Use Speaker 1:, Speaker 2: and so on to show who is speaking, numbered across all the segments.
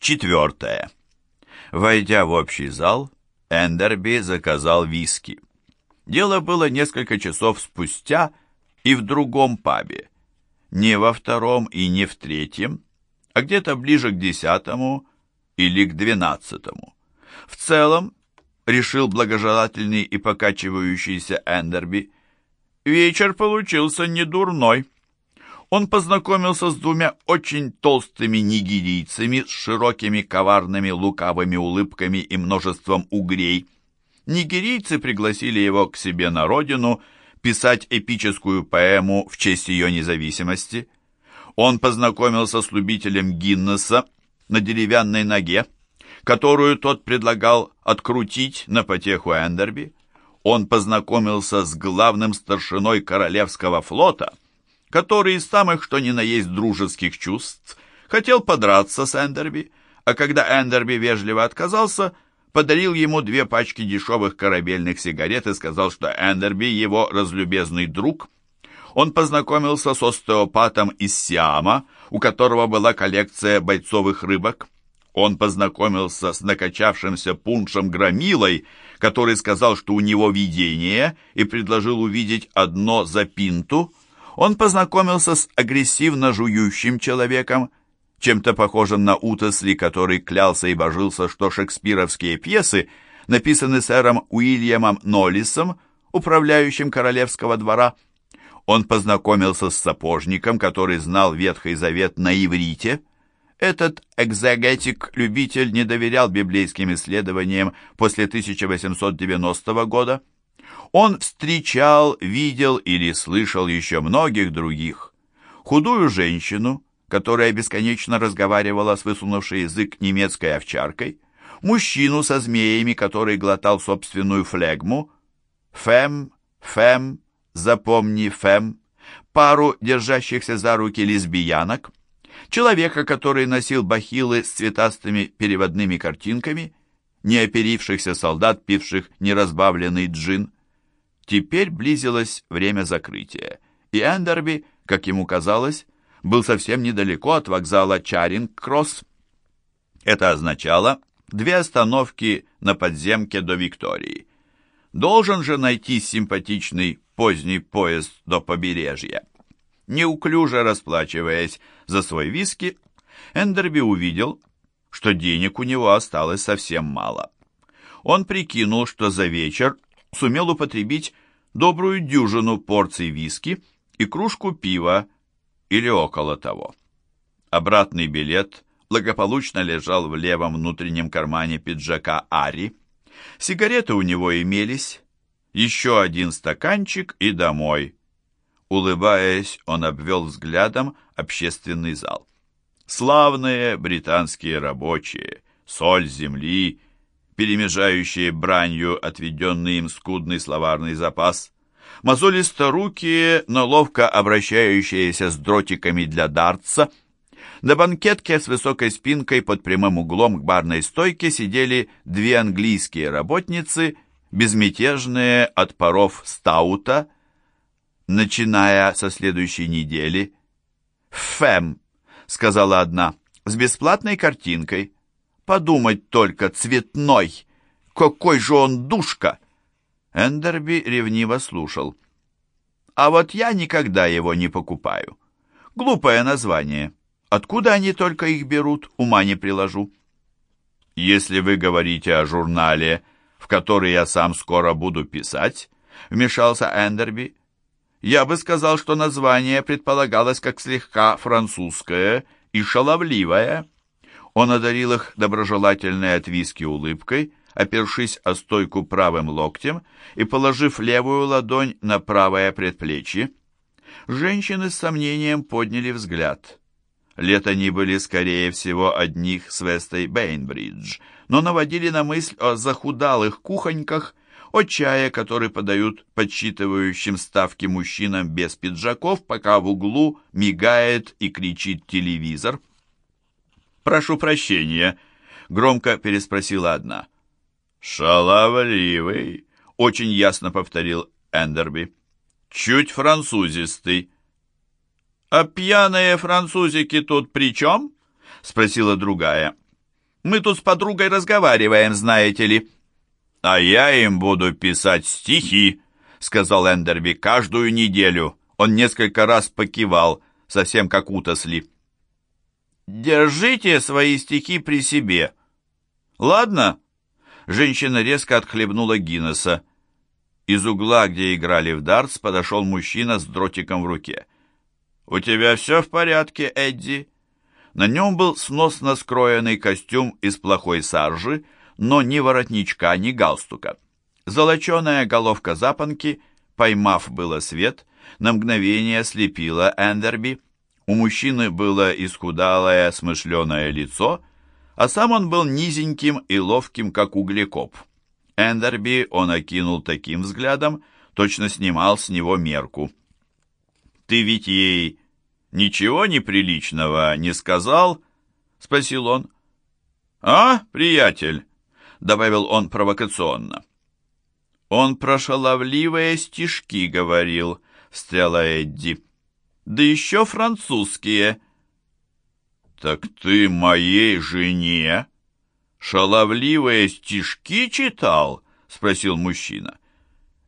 Speaker 1: Четвертое. Войдя в общий зал, Эндерби заказал виски. Дело было несколько часов спустя и в другом пабе. Не во втором и не в третьем, а где-то ближе к десятому или к двенадцатому. В целом, решил благожелательный и покачивающийся Эндерби, вечер получился недурной. Он познакомился с двумя очень толстыми нигерийцами с широкими коварными лукавыми улыбками и множеством угрей. Нигерийцы пригласили его к себе на родину писать эпическую поэму в честь ее независимости. Он познакомился с любителем Гиннесса на деревянной ноге, которую тот предлагал открутить на потеху Эндерби. Он познакомился с главным старшиной Королевского флота, который из самых что ни на есть дружеских чувств хотел подраться с Эндерби, а когда Эндерби вежливо отказался, подарил ему две пачки дешевых корабельных сигарет и сказал, что Эндерби его разлюбезный друг. Он познакомился с остеопатом из Сиама, у которого была коллекция бойцовых рыбок. Он познакомился с накачавшимся пуншем Громилой, который сказал, что у него видение, и предложил увидеть одно за пинту. Он познакомился с агрессивно жующим человеком, чем-то похожим на Утесли, который клялся и божился, что шекспировские пьесы написаны сэром Уильямом Ноллисом, управляющим королевского двора. Он познакомился с сапожником, который знал Ветхий Завет на иврите, этот экзегетик-любитель не доверял библейским исследованиям после 1890 года. Он встречал, видел или слышал еще многих других. Худую женщину, которая бесконечно разговаривала с высунувшей язык немецкой овчаркой, мужчину со змеями, который глотал собственную флегму, фем, фем, запомни фем, пару держащихся за руки лесбиянок, человека, который носил бахилы с цветастыми переводными картинками, неоперившихся солдат, пивших неразбавленный джин. Теперь близилось время закрытия, и Эндерби, как ему казалось, был совсем недалеко от вокзала Чаринг-Кросс. Это означало две остановки на подземке до Виктории. Должен же найти симпатичный поздний поезд до побережья. Неуклюже расплачиваясь за свой виски, Эндерби увидел, что денег у него осталось совсем мало. Он прикинул, что за вечер сумел употребить добрую дюжину порций виски и кружку пива или около того. Обратный билет благополучно лежал в левом внутреннем кармане пиджака Ари. Сигареты у него имелись, еще один стаканчик и домой. Улыбаясь, он обвел взглядом общественный зал. Славные британские рабочие, соль земли, перемежающие бранью отведенный им скудный словарный запас, мозолисто-рукие, но ловко обращающиеся с дротиками для дартса. На банкетке с высокой спинкой под прямым углом к барной стойке сидели две английские работницы, безмятежные от паров стаута, начиная со следующей недели. «Фэм», — сказала одна, — «с бесплатной картинкой. Подумать только, цветной! Какой же он душка!» Эндерби ревниво слушал. «А вот я никогда его не покупаю. Глупое название. Откуда они только их берут, ума не приложу». «Если вы говорите о журнале, в который я сам скоро буду писать», — вмешался Эндерби, я бы сказал, что название предполагалось как слегка французское и шаловливое. Он одарил их доброжелательной от виски улыбкой, опершись о стойку правым локтем и положив левую ладонь на правое предплечье. Женщины с сомнением подняли взгляд. Лет они были, скорее всего, одних с Вестой Бейнбридж, но наводили на мысль о захудалых кухоньках, о чае, который подают подсчитывающим ставки мужчинам без пиджаков, пока в углу мигает и кричит телевизор. «Прошу прощения», — громко переспросила одна. «Шаловливый», — очень ясно повторил Эндерби. «Чуть французистый». «А пьяные французики тут при чем?» — спросила другая. Мы тут с подругой разговариваем, знаете ли». «А я им буду писать стихи», — сказал Эндерби, — «каждую неделю». Он несколько раз покивал, совсем как утосли. «Держите свои стихи при себе. Ладно?» Женщина резко отхлебнула Гиннесса. Из угла, где играли в дартс, подошел мужчина с дротиком в руке. «У тебя все в порядке, Эдди?» На нем был сносно скроенный костюм из плохой саржи, но ни воротничка, ни галстука. Золоченая головка запонки, поймав было свет, на мгновение слепила Эндерби. У мужчины было исхудалое, смышленое лицо, а сам он был низеньким и ловким, как углекоп. Эндерби он окинул таким взглядом, точно снимал с него мерку. «Ты ведь ей ничего неприличного не сказал?» — спросил он. «А, приятель?» — добавил он провокационно. «Он про шаловливые стишки говорил», — встряла Эдди. «Да еще французские». «Так ты моей жене шаловливые стишки читал?» — спросил мужчина.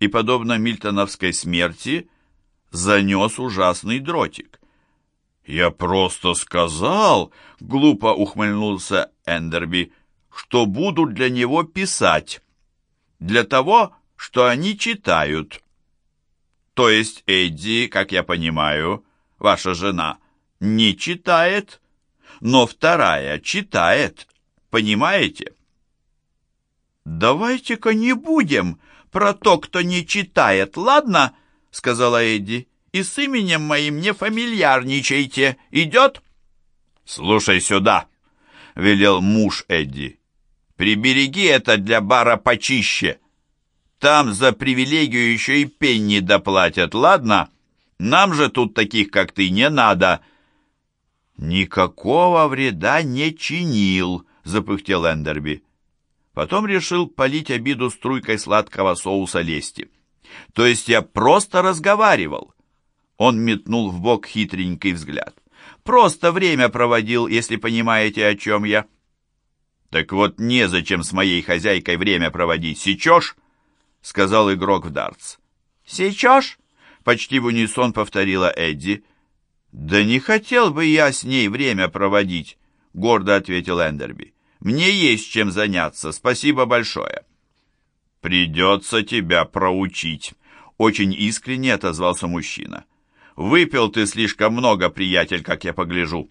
Speaker 1: И, подобно мильтоновской смерти, занес ужасный дротик. «Я просто сказал», — глупо ухмыльнулся Эндерби, «что буду для него писать. Для того, что они читают». То есть Эдди, как я понимаю, ваша жена, не читает, но вторая читает, понимаете? «Давайте-ка не будем про то, кто не читает, ладно?» — сказала Эдди и с именем моим не фамильярничайте. Идет?» «Слушай сюда», — велел муж Эдди. «Прибереги это для бара почище. Там за привилегию еще и пенни доплатят, ладно? Нам же тут таких, как ты, не надо». «Никакого вреда не чинил», — запыхтел Эндерби. Потом решил полить обиду струйкой сладкого соуса лести. «То есть я просто разговаривал. Он метнул в бок хитренький взгляд. «Просто время проводил, если понимаете, о чем я». «Так вот, незачем с моей хозяйкой время проводить. Сечешь?» — сказал игрок в дартс. «Сечешь?» — почти в унисон повторила Эдди. «Да не хотел бы я с ней время проводить», — гордо ответил Эндерби. «Мне есть чем заняться. Спасибо большое». «Придется тебя проучить», — очень искренне отозвался мужчина. Выпил ты слишком много, приятель, как я погляжу.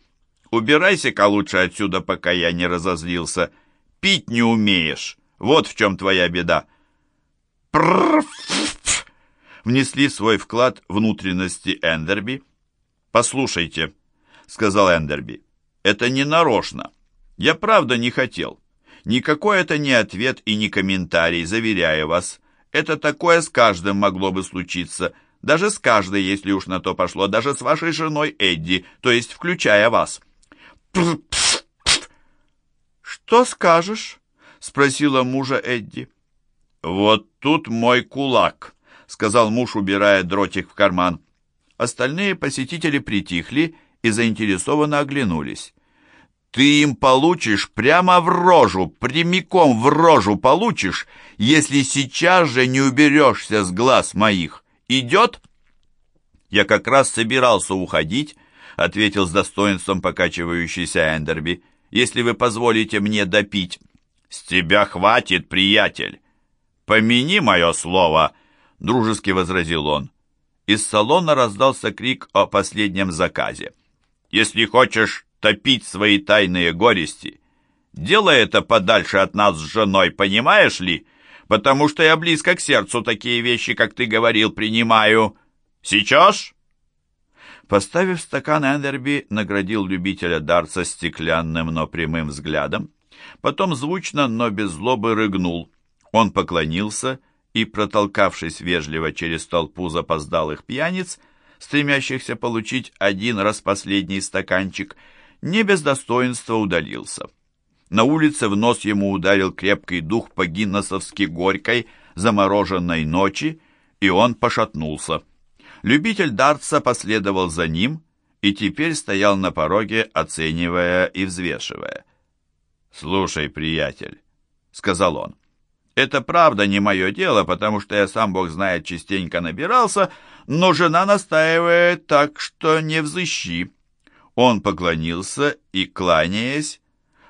Speaker 1: Убирайся-ка лучше отсюда, пока я не разозлился. Пить не умеешь. Вот в чем твоя беда. Пррррр! Внесли свой вклад внутренности Эндерби. «Послушайте», — сказал Эндерби, — «это не нарочно. Я правда не хотел. Никакой это не ответ и не комментарий, заверяю вас. Это такое с каждым могло бы случиться. Даже с каждой, если уж на то пошло, даже с вашей женой Эдди, то есть включая вас. «Что скажешь?» — спросила мужа Эдди. «Вот тут мой кулак», — сказал муж, убирая дротик в карман. Остальные посетители притихли и заинтересованно оглянулись. «Ты им получишь прямо в рожу, прямиком в рожу получишь, если сейчас же не уберешься с глаз моих». Идет?» «Я как раз собирался уходить», — ответил с достоинством покачивающийся Эндерби. «Если вы позволите мне допить». «С тебя хватит, приятель!» «Помяни мое слово!» — дружески возразил он. Из салона раздался крик о последнем заказе. «Если хочешь топить свои тайные горести, делай это подальше от нас с женой, понимаешь ли?» потому что я близко к сердцу такие вещи, как ты говорил, принимаю. Сейчас?» Поставив стакан, Эндерби наградил любителя дарца стеклянным, но прямым взглядом. Потом звучно, но без злобы рыгнул. Он поклонился и, протолкавшись вежливо через толпу запоздалых пьяниц, стремящихся получить один раз последний стаканчик, не без достоинства удалился. На улице в нос ему ударил крепкий дух по-гиннесовски горькой, замороженной ночи, и он пошатнулся. Любитель дартса последовал за ним и теперь стоял на пороге, оценивая и взвешивая. «Слушай, приятель», — сказал он, — «это правда не мое дело, потому что я сам, бог знает, частенько набирался, но жена настаивает так, что не взыщи». Он поклонился и, кланяясь,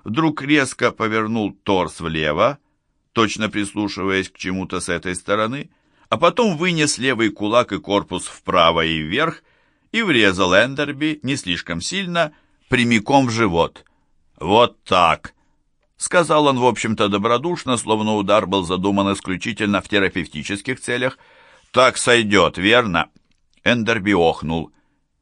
Speaker 1: вдруг резко повернул торс влево, точно прислушиваясь к чему-то с этой стороны, а потом вынес левый кулак и корпус вправо и вверх и врезал Эндерби не слишком сильно, прямиком в живот. «Вот так!» — сказал он, в общем-то, добродушно, словно удар был задуман исключительно в терапевтических целях. «Так сойдет, верно?» Эндерби охнул.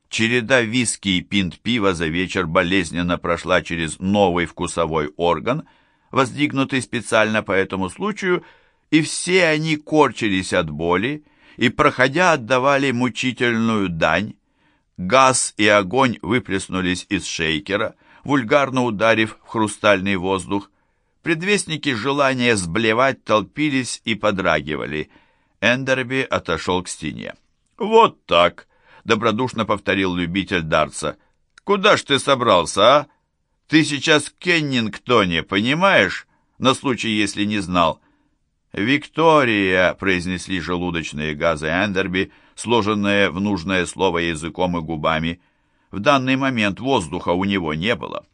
Speaker 1: Череда виски и пинт пива за вечер болезненно прошла через новый вкусовой орган, воздвигнутый специально по этому случаю, и все они корчились от боли и, проходя, отдавали мучительную дань. Газ и огонь выплеснулись из шейкера, вульгарно ударив в хрустальный воздух. Предвестники желания сблевать толпились и подрагивали. Эндерби отошел к стене. «Вот так!» — добродушно повторил любитель Дарца. «Куда ж ты собрался, а? Ты сейчас в Кеннингтоне, понимаешь? На случай, если не знал». «Виктория!» — произнесли желудочные газы Эндерби, сложенные в нужное слово языком и губами. В данный момент воздуха у него не было.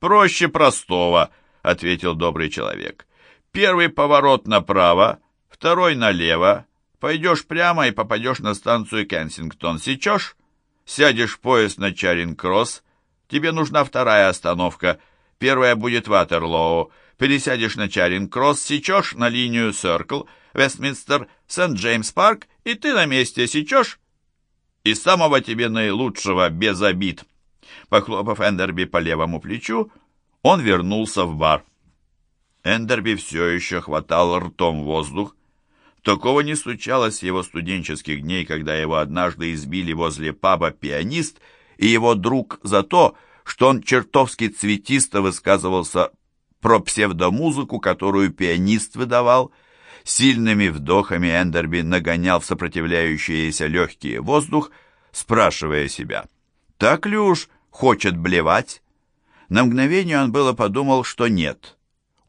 Speaker 1: «Проще простого», — ответил добрый человек. «Первый поворот направо, второй налево, Пойдешь прямо и попадешь на станцию Кенсингтон. Сечешь? Сядешь в поезд на Чаринг-Кросс. Тебе нужна вторая остановка. Первая будет Ватерлоу. Пересядешь на Чаринг-Кросс, сечешь на линию Сёркл, Вестминстер, Сент-Джеймс-Парк, и ты на месте сечешь. И самого тебе наилучшего, без обид. Похлопав Эндерби по левому плечу, он вернулся в бар. Эндерби все еще хватал ртом воздух, Такого не случалось с его студенческих дней, когда его однажды избили возле паба пианист и его друг за то, что он чертовски цветисто высказывался про псевдомузыку, которую пианист выдавал. Сильными вдохами Эндерби нагонял в сопротивляющиеся легкие воздух, спрашивая себя, так ли уж хочет блевать? На мгновение он было подумал, что нет.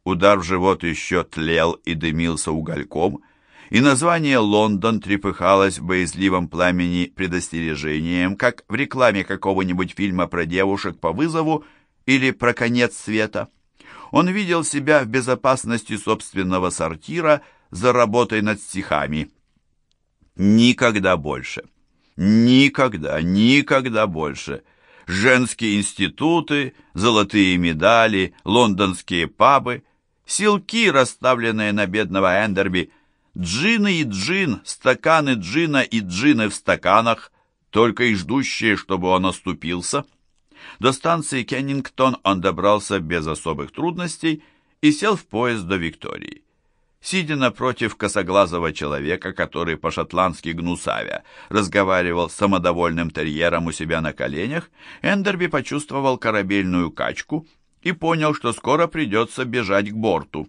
Speaker 1: Удар в живот еще тлел и дымился угольком, и название «Лондон» трепыхалось в боязливом пламени предостережением, как в рекламе какого-нибудь фильма про девушек по вызову или про конец света. Он видел себя в безопасности собственного сортира за работой над стихами. Никогда больше. Никогда, никогда больше. Женские институты, золотые медали, лондонские пабы, силки, расставленные на бедного Эндерби – Джины и джин, стаканы джина и джины в стаканах, только и ждущие, чтобы он оступился. До станции Кеннингтон он добрался без особых трудностей и сел в поезд до Виктории. Сидя напротив косоглазого человека, который по-шотландски гнусавя разговаривал с самодовольным терьером у себя на коленях, Эндерби почувствовал корабельную качку и понял, что скоро придется бежать к борту.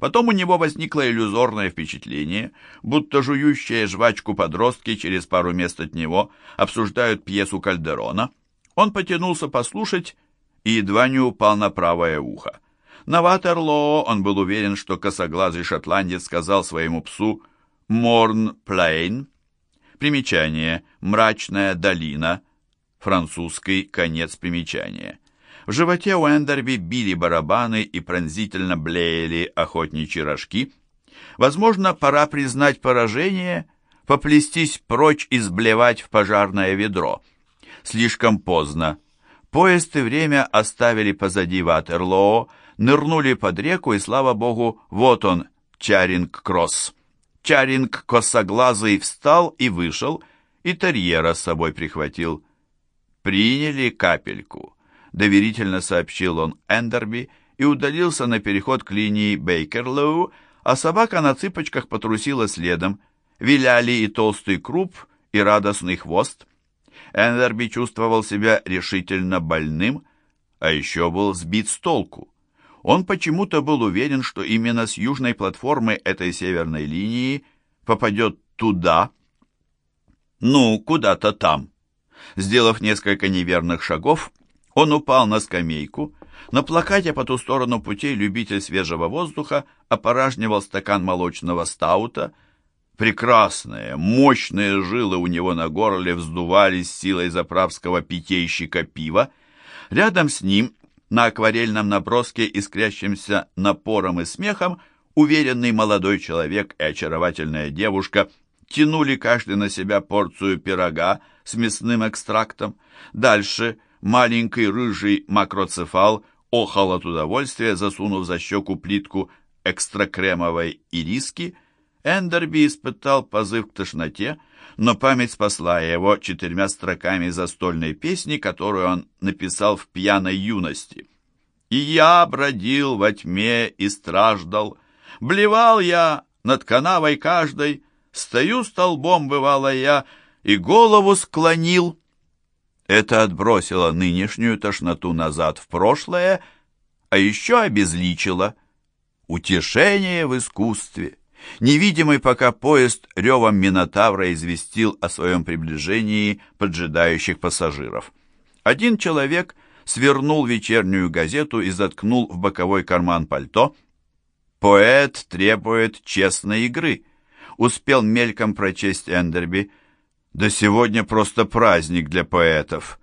Speaker 1: Потом у него возникло иллюзорное впечатление, будто жующие жвачку подростки через пару мест от него обсуждают пьесу Кальдерона. Он потянулся послушать и едва не упал на правое ухо. На Ватерлоо он был уверен, что косоглазый шотландец сказал своему псу «Морн Плейн». Примечание «Мрачная долина», французский конец примечания. В животе у Эндерби били барабаны и пронзительно блеяли охотничьи рожки. Возможно, пора признать поражение, поплестись прочь и сблевать в пожарное ведро. Слишком поздно. Поезд и время оставили позади Ватерлоо, нырнули под реку, и, слава богу, вот он, Чаринг-Кросс. Чаринг косоглазый встал и вышел, и терьера с собой прихватил. Приняли капельку доверительно сообщил он Эндерби и удалился на переход к линии Бейкерлоу, а собака на цыпочках потрусила следом. Виляли и толстый круп, и радостный хвост. Эндерби чувствовал себя решительно больным, а еще был сбит с толку. Он почему-то был уверен, что именно с южной платформы этой северной линии попадет туда, ну, куда-то там. Сделав несколько неверных шагов, он упал на скамейку, На плакате по ту сторону путей любитель свежего воздуха опоражнивал стакан молочного стаута. Прекрасные, мощные жилы у него на горле вздувались силой заправского питейщика пива. Рядом с ним, на акварельном наброске, искрящимся напором и смехом, уверенный молодой человек и очаровательная девушка тянули каждый на себя порцию пирога с мясным экстрактом. Дальше маленький рыжий макроцефал охал от удовольствия, засунув за щеку плитку экстракремовой ириски. Эндерби испытал позыв к тошноте, но память спасла его четырьмя строками застольной песни, которую он написал в пьяной юности. «И я бродил во тьме и страждал, блевал я над канавой каждой, стою столбом, бывало я, и голову склонил». Это отбросило нынешнюю тошноту назад в прошлое, а еще обезличило. Утешение в искусстве. Невидимый пока поезд ревом Минотавра известил о своем приближении поджидающих пассажиров. Один человек свернул вечернюю газету и заткнул в боковой карман пальто. «Поэт требует честной игры», — успел мельком прочесть Эндерби — да сегодня просто праздник для поэтов.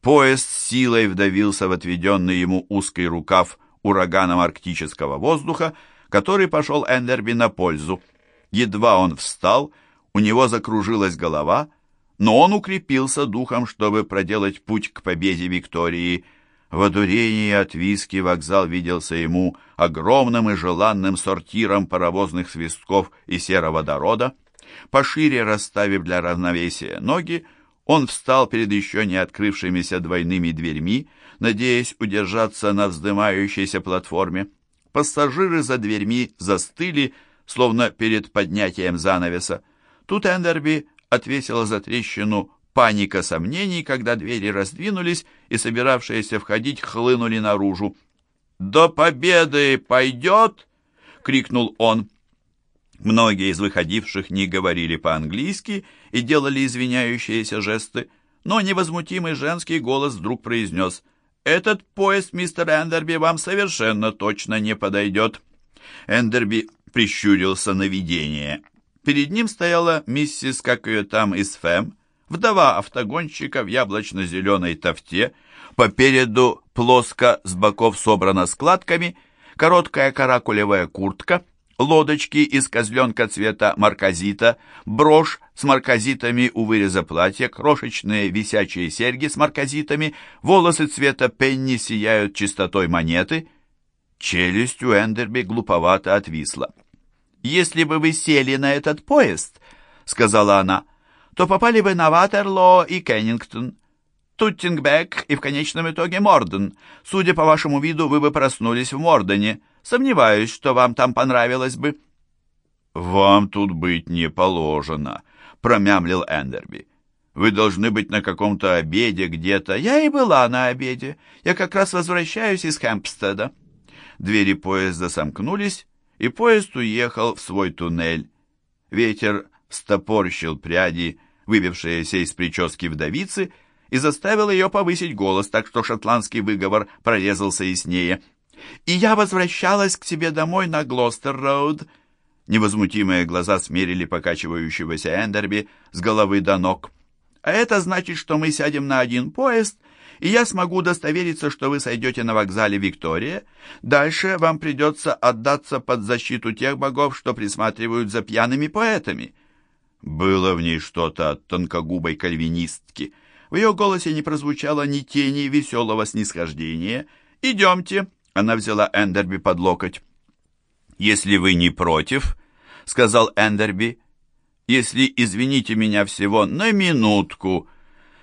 Speaker 1: Поезд силой вдавился в отведенный ему узкий рукав ураганом арктического воздуха, который пошел Эндерби на пользу. Едва он встал, у него закружилась голова, но он укрепился духом, чтобы проделать путь к победе Виктории. В одурении от виски вокзал виделся ему огромным и желанным сортиром паровозных свистков и сероводорода. Пошире расставив для равновесия ноги, он встал перед еще не открывшимися двойными дверьми, надеясь удержаться на вздымающейся платформе. Пассажиры за дверьми застыли, словно перед поднятием занавеса. Тут Эндерби отвесила за трещину паника сомнений, когда двери раздвинулись и собиравшиеся входить хлынули наружу. «До победы пойдет!» — крикнул он. Многие из выходивших не говорили по-английски и делали извиняющиеся жесты, но невозмутимый женский голос вдруг произнес «Этот поезд, мистер Эндерби, вам совершенно точно не подойдет». Эндерби прищурился на видение. Перед ним стояла миссис, как ее там, из Фэм, вдова автогонщика в яблочно-зеленой тофте, попереду плоско с боков собрана складками, короткая каракулевая куртка — лодочки из козленка цвета марказита, брошь с марказитами у выреза платья, крошечные висячие серьги с марказитами, волосы цвета пенни сияют чистотой монеты. Челюсть у Эндерби глуповато отвисла. «Если бы вы сели на этот поезд, — сказала она, — то попали бы на Ватерлоо и Кеннингтон, Туттингбек и в конечном итоге Морден. Судя по вашему виду, вы бы проснулись в Мордене. Сомневаюсь, что вам там понравилось бы». «Вам тут быть не положено», — промямлил Эндерби. «Вы должны быть на каком-то обеде где-то». «Я и была на обеде. Я как раз возвращаюсь из Хэмпстеда». Двери поезда сомкнулись, и поезд уехал в свой туннель. Ветер стопорщил пряди, выбившиеся из прически вдовицы, и заставил ее повысить голос, так что шотландский выговор прорезался яснее. «И я возвращалась к тебе домой на Глостер-роуд». Невозмутимые глаза смерили покачивающегося Эндерби с головы до ног. «А это значит, что мы сядем на один поезд, и я смогу удостовериться, что вы сойдете на вокзале Виктория. Дальше вам придется отдаться под защиту тех богов, что присматривают за пьяными поэтами». Было в ней что-то от тонкогубой кальвинистки — в ее голосе не прозвучало ни тени веселого снисхождения. «Идемте!» — она взяла Эндерби под локоть. «Если вы не против», — сказал Эндерби, — «если извините меня всего на минутку».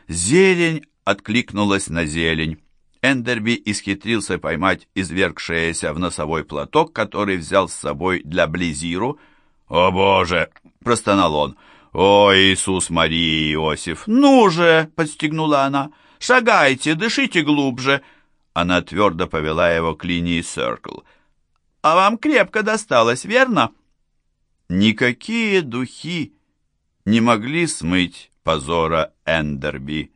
Speaker 1: Зелень откликнулась на зелень. Эндерби исхитрился поймать извергшееся в носовой платок, который взял с собой для Близиру. «О, Боже!» — простонал он. «О, Иисус, Мария и Иосиф! Ну же!» — подстегнула она. «Шагайте, дышите глубже!» Она твердо повела его к линии Circle. «А вам крепко досталось, верно?» Никакие духи не могли смыть позора Эндерби.